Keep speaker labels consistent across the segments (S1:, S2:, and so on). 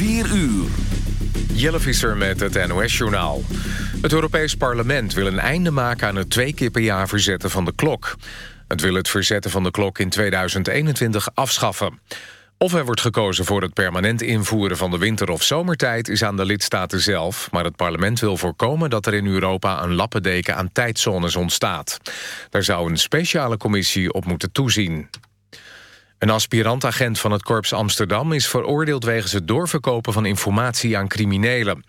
S1: 4 uur.
S2: Jelle Visser met het NOS-journaal. Het Europees Parlement wil een einde maken aan het twee keer per jaar verzetten van de klok. Het wil het verzetten van de klok in 2021 afschaffen. Of er wordt gekozen voor het permanent invoeren van de winter- of zomertijd... is aan de lidstaten zelf, maar het parlement wil voorkomen... dat er in Europa een lappendeken aan tijdzones ontstaat. Daar zou een speciale commissie op moeten toezien. Een aspirantagent van het Korps Amsterdam is veroordeeld wegens het doorverkopen van informatie aan criminelen.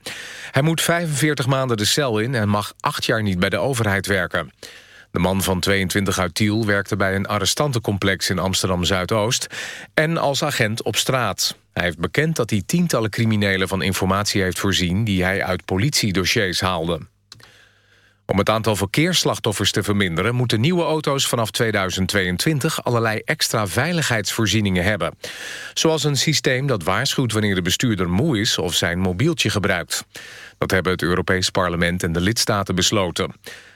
S2: Hij moet 45 maanden de cel in en mag acht jaar niet bij de overheid werken. De man van 22 uit Tiel werkte bij een arrestantencomplex in Amsterdam-Zuidoost en als agent op straat. Hij heeft bekend dat hij tientallen criminelen van informatie heeft voorzien die hij uit politiedossiers haalde. Om het aantal verkeersslachtoffers te verminderen... moeten nieuwe auto's vanaf 2022 allerlei extra veiligheidsvoorzieningen hebben. Zoals een systeem dat waarschuwt wanneer de bestuurder moe is... of zijn mobieltje gebruikt. Dat hebben het Europees Parlement en de lidstaten besloten.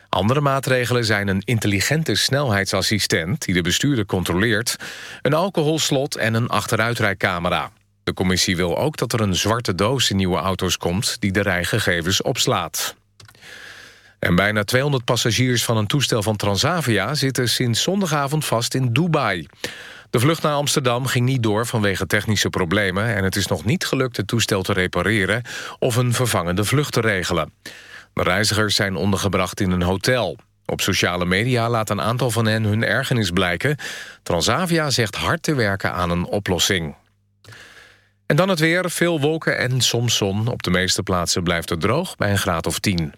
S2: Andere maatregelen zijn een intelligente snelheidsassistent... die de bestuurder controleert, een alcoholslot en een achteruitrijcamera. De commissie wil ook dat er een zwarte doos in nieuwe auto's komt... die de rijgegevens opslaat. En bijna 200 passagiers van een toestel van Transavia... zitten sinds zondagavond vast in Dubai. De vlucht naar Amsterdam ging niet door vanwege technische problemen... en het is nog niet gelukt het toestel te repareren... of een vervangende vlucht te regelen. De reizigers zijn ondergebracht in een hotel. Op sociale media laat een aantal van hen hun ergernis blijken. Transavia zegt hard te werken aan een oplossing. En dan het weer, veel wolken en soms zon. Op de meeste plaatsen blijft het droog bij een graad of 10.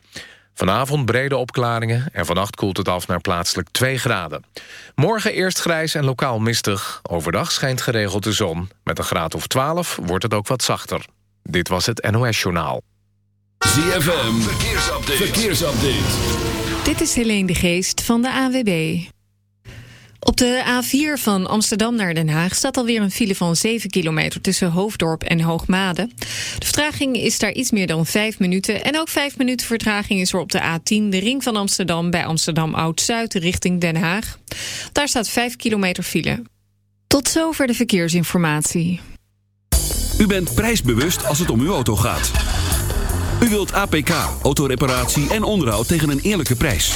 S2: Vanavond brede opklaringen en vannacht koelt het af naar plaatselijk 2 graden. Morgen eerst grijs en lokaal mistig. Overdag schijnt geregeld de zon. Met een graad of 12 wordt het ook wat zachter. Dit was het NOS Journaal.
S1: ZFM, verkeersupdate. verkeersupdate.
S3: Dit is Helene de Geest van de AWB. Op de A4 van Amsterdam naar Den Haag staat alweer een file van 7 kilometer tussen Hoofddorp en Hoogmade. De vertraging is daar iets meer dan 5 minuten. En ook 5 minuten vertraging is er op de A10, de ring van Amsterdam, bij Amsterdam Oud-Zuid richting Den Haag. Daar staat 5 kilometer file. Tot zover de verkeersinformatie.
S1: U bent prijsbewust als het om uw auto gaat. U wilt APK, autoreparatie en onderhoud tegen een eerlijke prijs.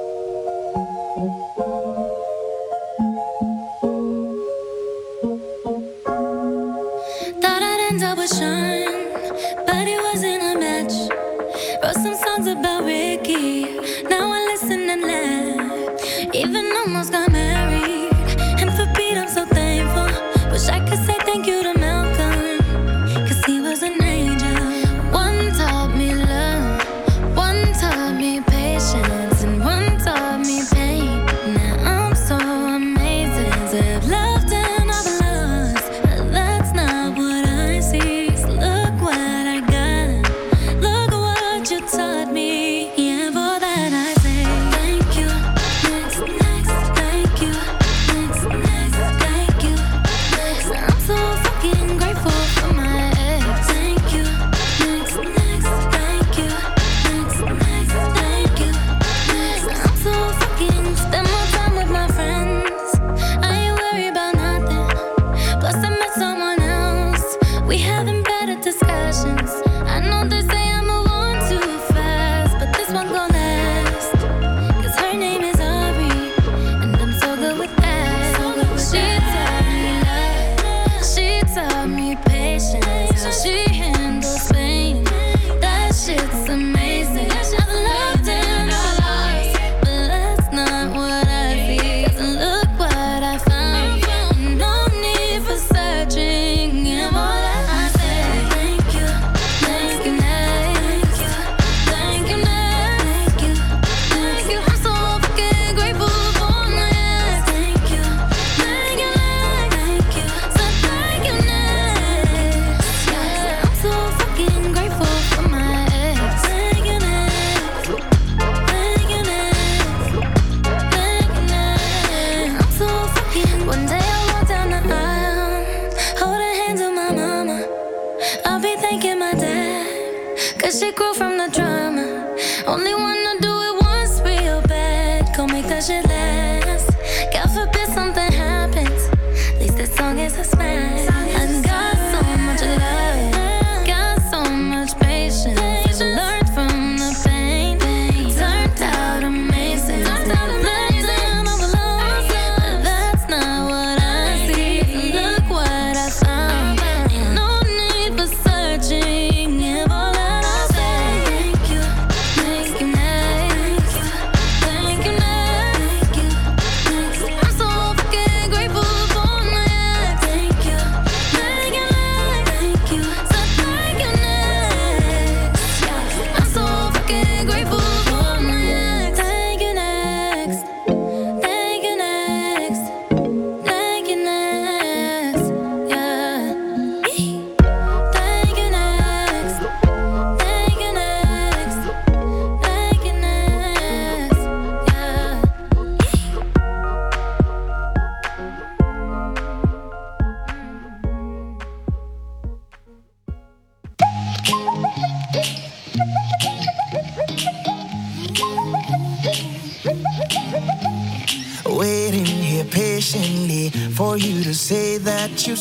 S4: I'd end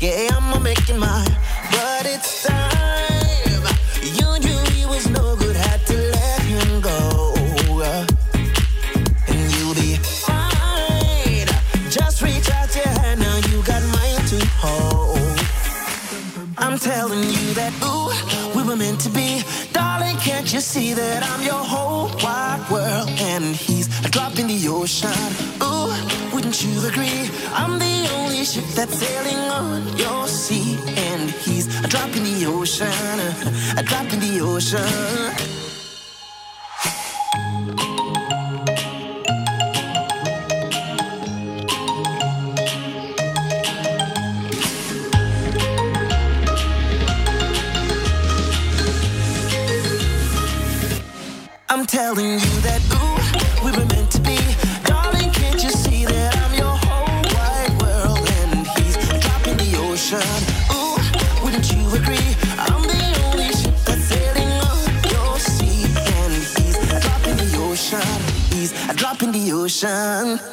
S5: Yeah, I'ma make making mine, but it's time. You knew he was no good, had to let him go. And you'll be fine. Just reach out your hand, now you got mine to hold. I'm telling you that, ooh, we were meant to be. Darling, can't you see that I'm your whole wide world? And he's a drop in the ocean. Ooh. You agree? I'm the only ship that's sailing on your sea, and he's a drop in the ocean, a drop in the ocean.
S6: I'm telling you ocean.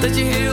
S6: Dat je heel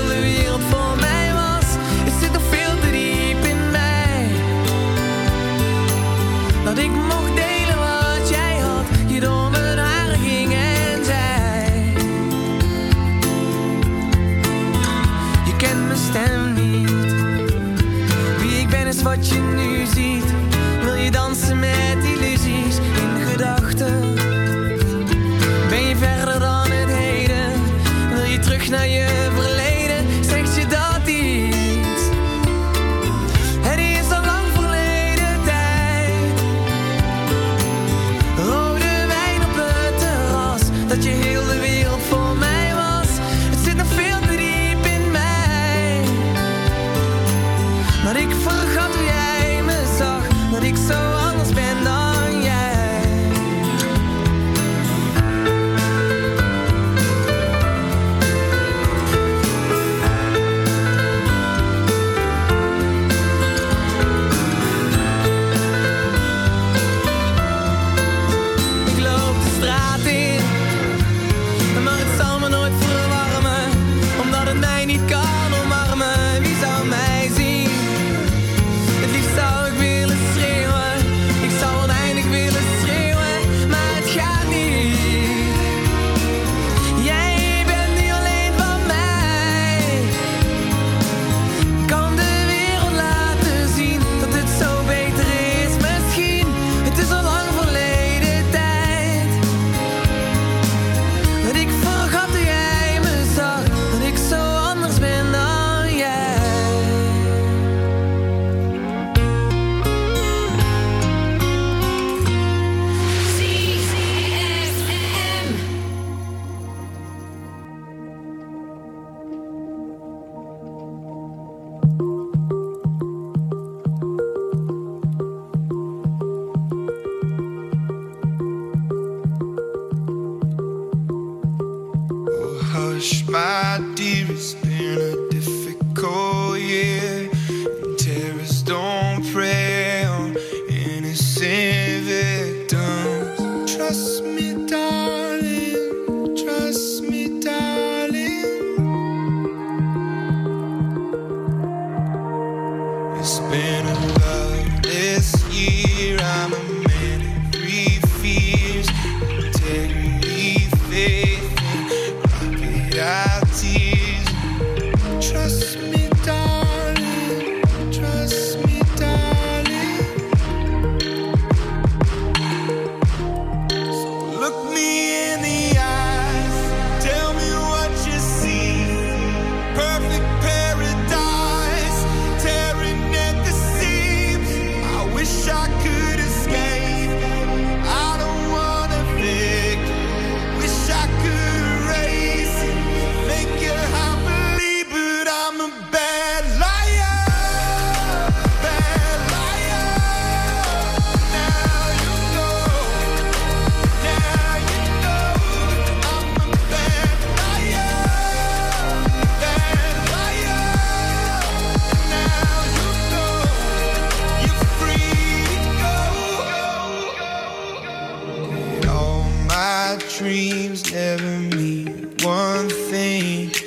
S7: one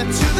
S8: To the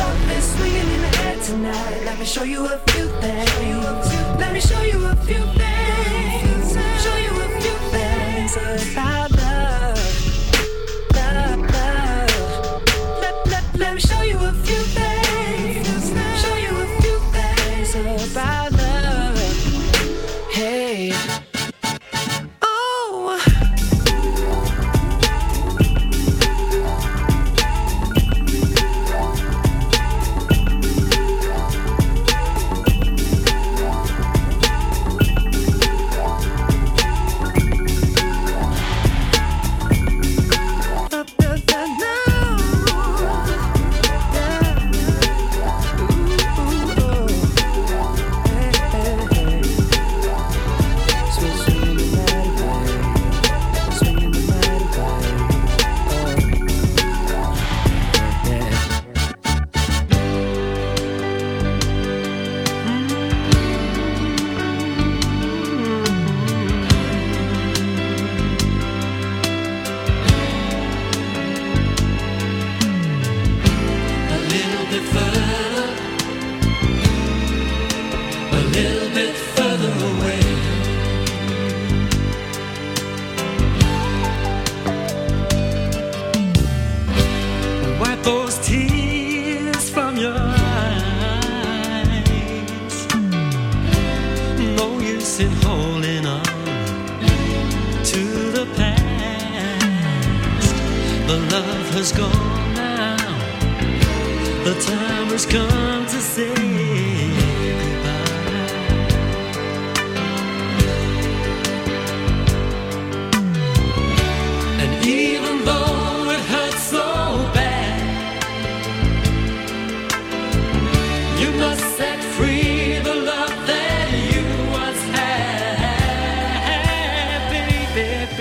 S9: Love is swinging in the air tonight. Let me show you a few things. Let me show you a few things. Show you a few things about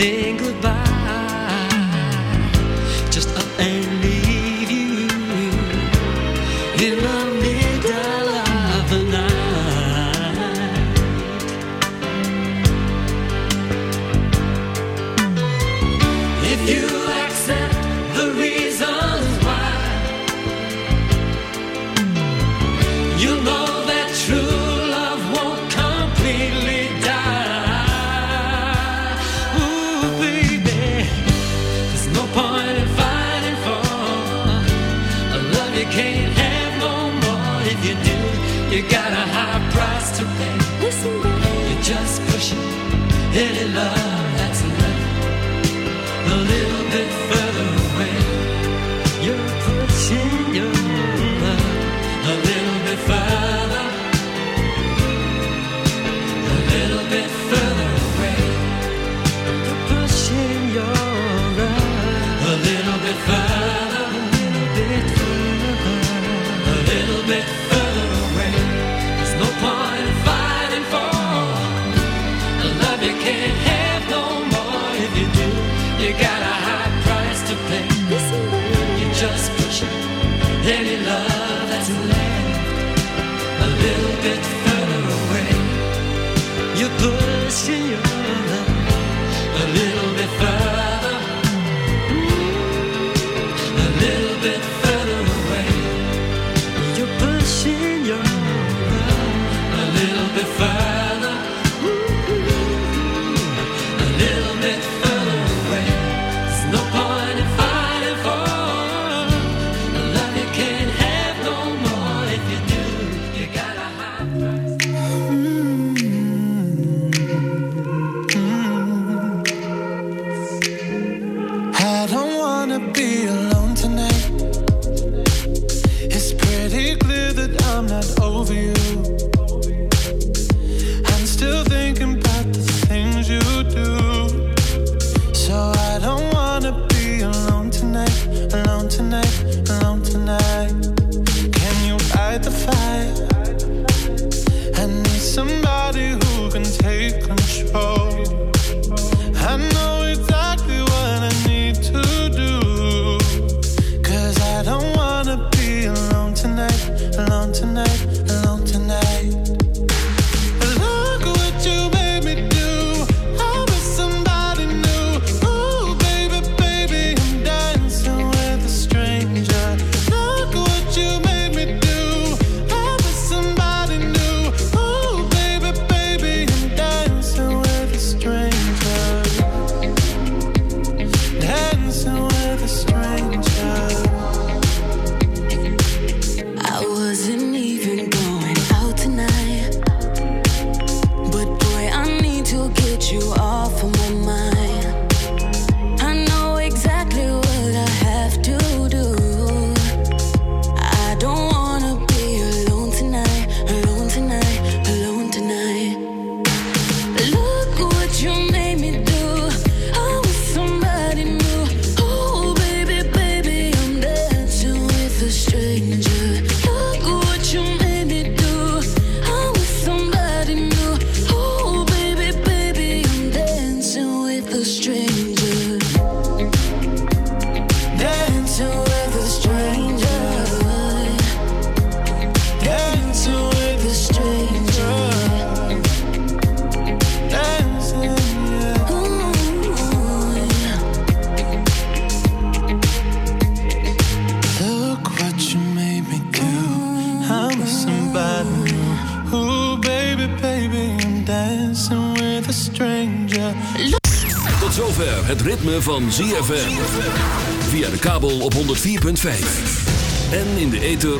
S10: Dingle Any love that's left, the any love.